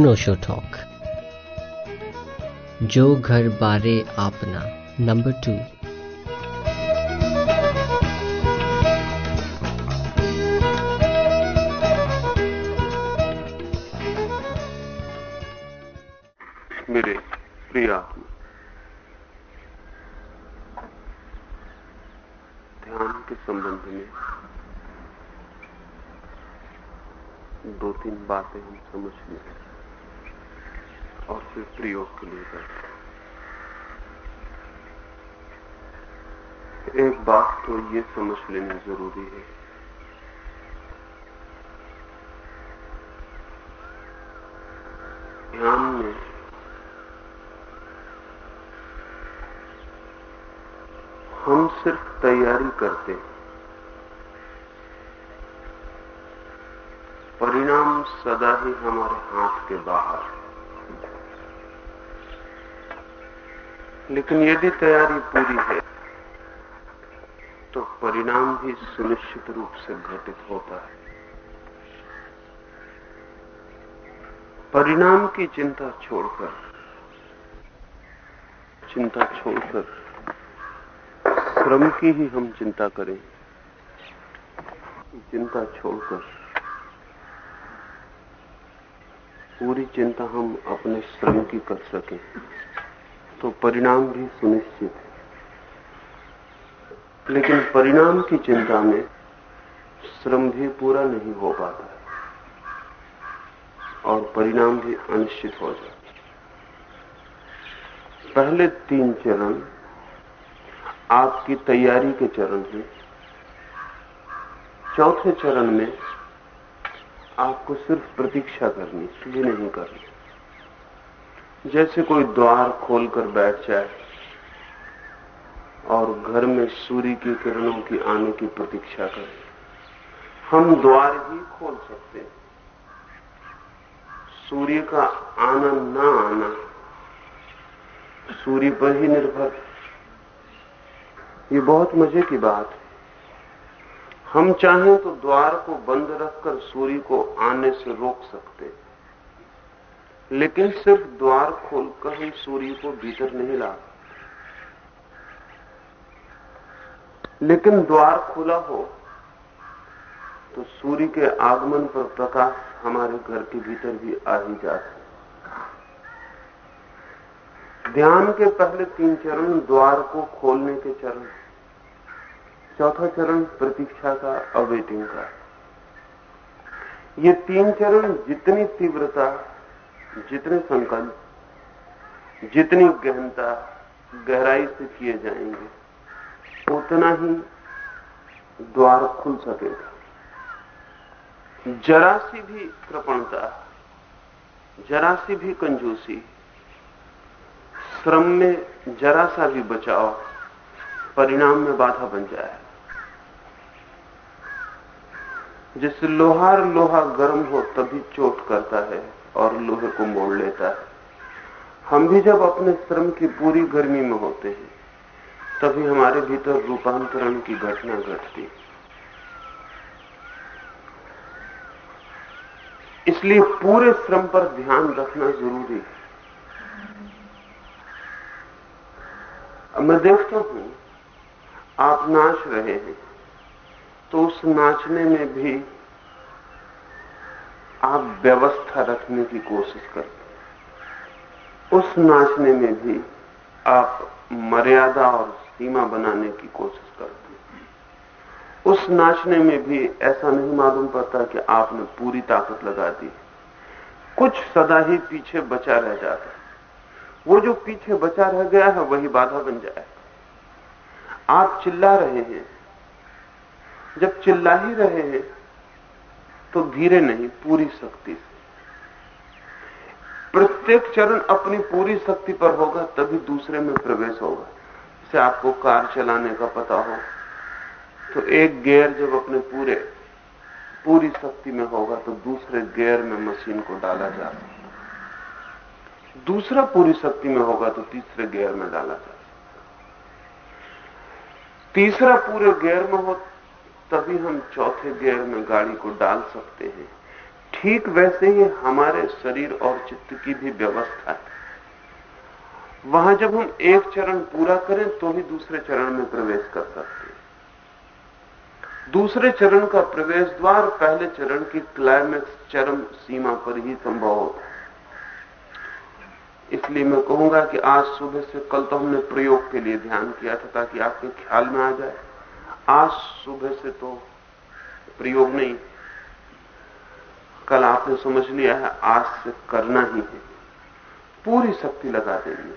अनोशो talk जो घर बारे आपना नंबर टू मेरे प्रिया, ध्यान के संबंध में दो तीन बातें हम समझ लें। और फिर प्रयोग के लिए करते एक बात तो ये समझ लेनी ज़रूरी है। ध्यान में हम सिर्फ़ तैयारी करते हैं। परिणाम सदा ही हमारे हाथ के बाहर। लेकिन यदि तैयारी पूरी है तो परिणाम भी सुनिश्चित रूप से घटित होता है। परिणाम की चिंता छोड़कर चिंता छोड़कर, श्रम की ही हम चिंता करें। चिंता छोड़कर, पूरी चिंता हम अपने श्रम की कर सकें। तो परिणाम भी सुनिश्चित है। लेकिन परिणाम की चिंता में श्रम भी पूरा नहीं हो पाता और परिणाम भी अनिश्चित हो जाता पहले तीन चरण आपकी तैयारी के चरण हैं। चौथे चरण में आपको सिर्फ़ प्रतीक्षा करनी ये नहीं करनी। जैसे कोई द्वार खोलकर बैठ जाए और घर में सूर्य की किरणों की आने की प्रतीक्षा करें। हम द्वार ही खोल सकते हैं। सूर्य का आना ना आना, सूर्य पर ही निर्भर ये बहुत मज़े की बात है। हम चाहें तो द्वार को बंद रखकर सूर्य को आने से रोक सकते लेकिन सिर्फ़ द्वार खोलकर हम सूर्य को भीतर नहीं ला। लेकिन द्वार खुला हो तो सूर्य के आगमन पर प्रकाश हमारे घर के भीतर भी आ ही जाता ध्यान के पहले तीन चरण द्वार को खोलने के चरण चौथा चरण प्रतीक्षा का अवेटिंग का। ये तीन चरण जितनी तीव्रता जितने संकल्प, जितनी गहनता, गहराई से किए जाएँगे, उतना ही द्वार खुल सकेगा। जरा सी भी कृपणता, जरा सी भी कंजूसी, श्रम में जरा सा भी बचाव, परिणाम में बाधा बन जाए। जैसे लोहार लोहा गर्म हो, तभी चोट करता है। और लोहे को मोड़ लेता है। हम भी जब अपने श्रम की पूरी गर्मी में होते हैं, तभी हमारे भीतर रूपांतरण की घटना घटती इसलिए पूरे श्रम पर ध्यान रखना ज़रूरी है। अब मैं देखता हूँ, आप नाच रहे हैं तो उस नाचने में भी आप व्यवस्था रखने की कोशिश करते उस नाचने में भी आप मर्यादा और सीमा बनाने की कोशिश करते उस नाचने में भी ऐसा नहीं मालूम पड़ता कि आपने पूरी ताकत लगा दी। कुछ सदा ही पीछे बचा रह जाता है। वो जो पीछे बचा रह गया है, वही बाधा बन जाए। आप चिल्ला रहे हैं। जब चिल्ला ही रहे हैं तो धीरे नहीं, पूरी शक्ति से। प्रत्येक चरण अपनी पूरी शक्ति पर होगा, तभी दूसरे में प्रवेश होगा। जैसे आपको कार चलाने का पता हो। तो एक गियर जब अपने पूरे, पूरी शक्ति में होगा तो दूसरे गियर में मशीन को डाला जा सकता दूसरा पूरी शक्ति में होगा तो तीसरे गियर में डाला जा सकता तीसरा पूरे गियर में हो तभी हम चौथे गियर में गाड़ी को डाल सकते हैं। ठीक वैसे ही हमारे शरीर और चित्त की भी व्यवस्था है। वहाँ जब हम एक चरण पूरा करें तो ही दूसरे चरण में प्रवेश कर सकते हैं। दूसरे चरण का प्रवेश द्वार पहले चरण की क्लाइमेक्स चरम सीमा पर ही संभव होता है। इसलिए मैं कहूँगा कि आज सुबह से कल तो हमने प्रयोग के लिए ध्यान किया था ताकि आपके ख्याल में आ जाए। आज सुबह से तो प्रयोग नहीं। कल आपने समझ लिया है, आज से करना ही है। पूरी शक्ति लगा देनी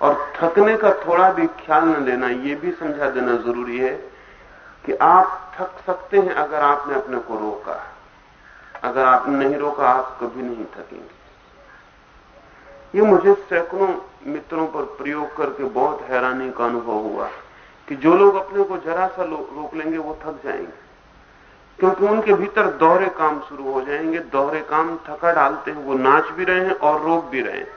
और थकने का थोड़ा भी ख्याल न लेना, ये भी समझा देना ज़रूरी है कि आप थक सकते हैं अगर आपने अपने को रोका। अगर आपने नहीं रोका, आप कभी नहीं थकेंगे। ये मुझे सैकड़ों मित्रों पर प्रयोग करके बहुत हैरानी का अनुभव हुआ। कि जो लोग अपने को जरा सा रोक लेंगे, वो थक जाएँगे। क्योंकि उनके भीतर दोहरे काम शुरू हो जाएँगे, दोहरे काम थका डालते हैं, वो नाच भी रहे हैं और रोक भी रहे हैं।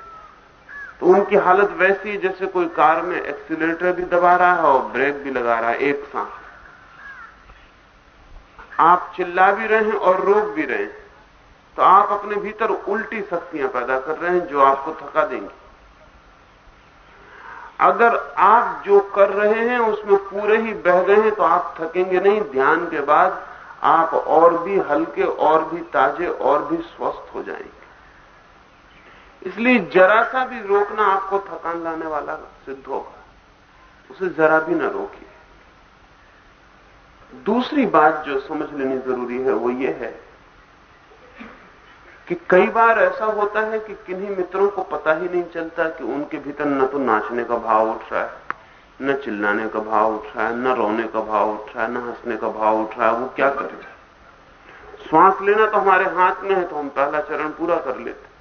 तो उनकी हालत वैसी है जैसे कोई कार में एक्सीटर भी दबा रहा है और ब्रेक भी लगा रहा है एक साथ। आप चिल्ला भी रहे हैं और रोक भी रहे हैं। तो आप अपने भीतर उल्टी शक्तियाँ पैदा कर रहे हैं जो आपको थका देंगी। अगर आप जो कर रहे हैं उसमें पूरे ही बह गए हैं तो आप थकेंगे नहीं। ध्यान के बाद आप और भी हल्के और भी ताजे और भी स्वस्थ हो जाएँगे। इसलिए जरा सा भी रोकना आपको थकान लाने वाला सिद्ध होगा। उसे जरा भी ना रोकिए। दूसरी बात जो समझ लेनी ज़रूरी है, वो ये है कि कई बार ऐसा होता है कि किन्हीं मित्रों को पता ही नहीं चलता कि उनके भीतर न तो नाचने का भाव उठ रहा है, न चिल्लाने का भाव उठ रहा है, न रोने का भाव उठ रहा है, न हंसने का भाव उठ रहा है, वो क्या करें श्वास लेना तो हमारे हाथ में है तो हम पहला चरण पूरा कर लेते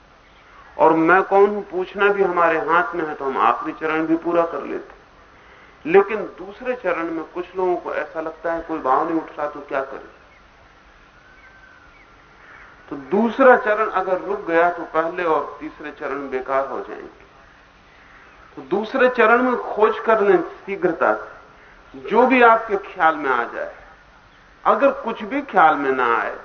और मैं कौन हूँ पूछना भी हमारे हाथ में है तो हम आखिरी चरण भी पूरा कर लेते लेकिन दूसरे चरण में कुछ लोगों को ऐसा लगता है कोई भाव नहीं उठ रहा तो क्या करें? तो दूसरा चरण अगर रुक गया तो पहले और तीसरे चरण बेकार हो जाएँगे। तो दूसरे चरण में खोज कर लें शीघ्रता से, जो भी आपके ख्याल में आ जाए, अगर कुछ भी ख्याल में ना आए,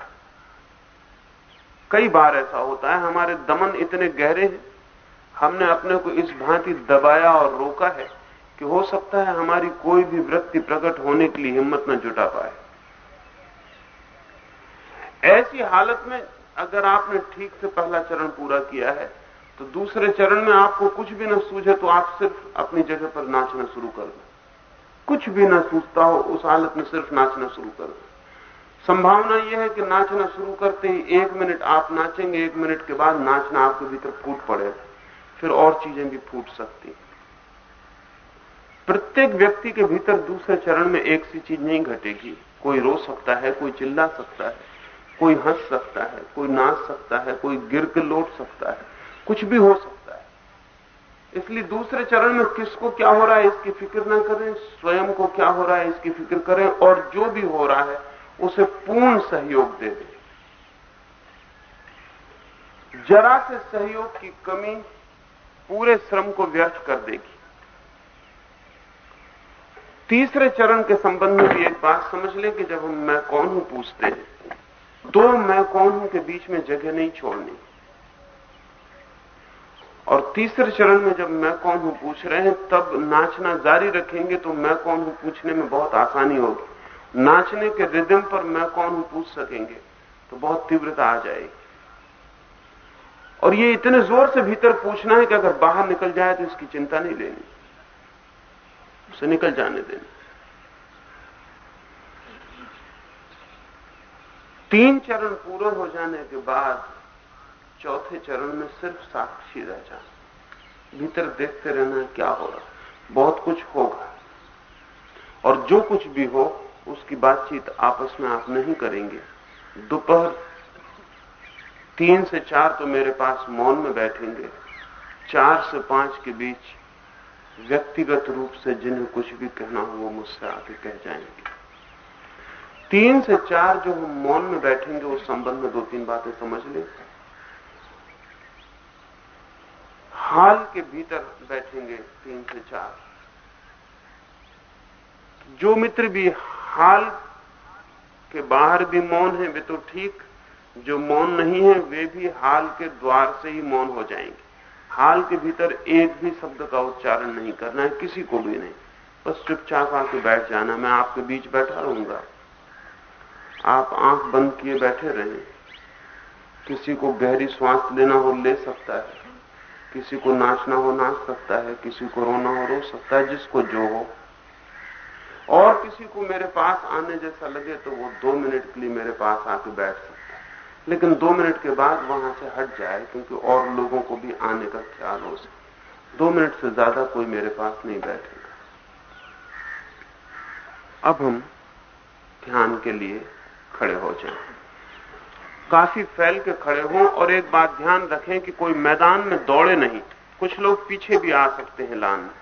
कई बार ऐसा होता है, हमारे दमन इतने गहरे हैं, हमने अपने को इस भांति दबाया और रोका है कि हो सकता है हमारी कोई भी वृत्ति प्रकट होने के लिए हिम्मत न जुटा पाए। ऐसी हालत में अगर आपने ठीक से पहला चरण पूरा किया है तो दूसरे चरण में आपको कुछ भी न सूझे तो आप सिर्फ़ अपनी जगह पर नाचना शुरू कर दें। कुछ भी न सूझता हो, उस हालत में सिर्फ़ नाचना शुरू कर दें। संभावना यह है कि नाचना शुरू करते ही एक मिनट आप नाचेंगे, एक मिनट के बाद नाचना आपके भीतर फूट पड़ेगा फिर और चीज़ें भी फूट सकती प्रत्येक व्यक्ति के भीतर दूसरे चरण में एक सी चीज़ नहीं घटेगी। कोई रो सकता है, कोई चिल्ला सकता है। कोई हंस सकता है, कोई नाच सकता है, कोई गिर के लौट सकता है, कुछ भी हो सकता है। इसलिए दूसरे चरण में किसको क्या हो रहा है, इसकी फ़िक्र ना करें, स्वयं को क्या हो रहा है, इसकी फ़िक्र करें, और जो भी हो रहा है, उसे पूर्ण सहयोग दे दें। जरा से सहयोग की कमी पूरे श्रम को व्यर्थ कर देगी। तीसरे चरण के संबंध में भी एक बात समझ लें कि जब हम मैं कौन हूँ पूछते हैं दो मैं कौन हूँ के बीच में जगह नहीं छोड़नी? और तीसरे चरण में जब मैं कौन हूँ पूछ रहे हैं, तब नाचना जारी रखेंगे तो मैं कौन हूँ पूछने में बहुत आसानी होगी। नाचने के रिदम पर मैं कौन हूँ पूछ सकेंगे तो बहुत तीव्रता आ जाएगी। और ये इतने ज़ोर से भीतर पूछना है कि अगर बाहर निकल जाए तो इसकी चिंता नहीं लेनी। उसे निकल जाने देना। तीन चरण पूरे हो जाने के बाद चौथे चरण में सिर्फ़ साक्षी रह जाना भीतर देखते रहना क्या हो रहा बहुत कुछ होगा। और जो कुछ भी हो, उसकी बातचीत आपस में आप नहीं करेंगे। दोपहर तीन से चार तो मेरे पास मौन में बैठेंगे। चार से पाँच के बीच व्यक्तिगत रूप से जिन्हें कुछ भी कहना हो, वो मुझसे आके कह जाएँगे। तीन से चार जो हम मौन में बैठेंगे, उस संबंध में दो तीन बातें समझ लें। हाल के भीतर बैठेंगे तीन से चार। जो मित्र भी हाल के बाहर भी मौन है, वे तो ठीक, जो मौन नहीं है, वे भी हाल के द्वार से ही मौन हो जाएँगे। हाल के भीतर एक भी शब्द का उच्चारण नहीं करना है, किसी को भी नहीं। बस चुपचाप आके बैठ जाना, मैं आपके बीच बैठा रहूँगा। आप आँख बंद किए बैठे रहें। किसी को गहरी श्वास लेना हो ले सकता है। किसी को नाचना हो नाच सकता है। किसी को रोना हो रो सकता है, जिसको जो हो। और किसी को मेरे पास आने जैसा लगे तो वो दो मिनट के लिए मेरे पास आके बैठ सकता है। लेकिन दो मिनट के बाद वहाँ से हट जाए, क्योंकि और लोगों को भी आने का ख्याल हो सके दो मिनट से ज़्यादा कोई मेरे पास नहीं बैठेगा। अब हम ध्यान के लिए खड़े हो जाएँ। काफ़ी फैल के खड़े हों और एक बात ध्यान रखें कि कोई मैदान में दौड़े नहीं। कुछ लोग पीछे भी आ सकते हैं लान में।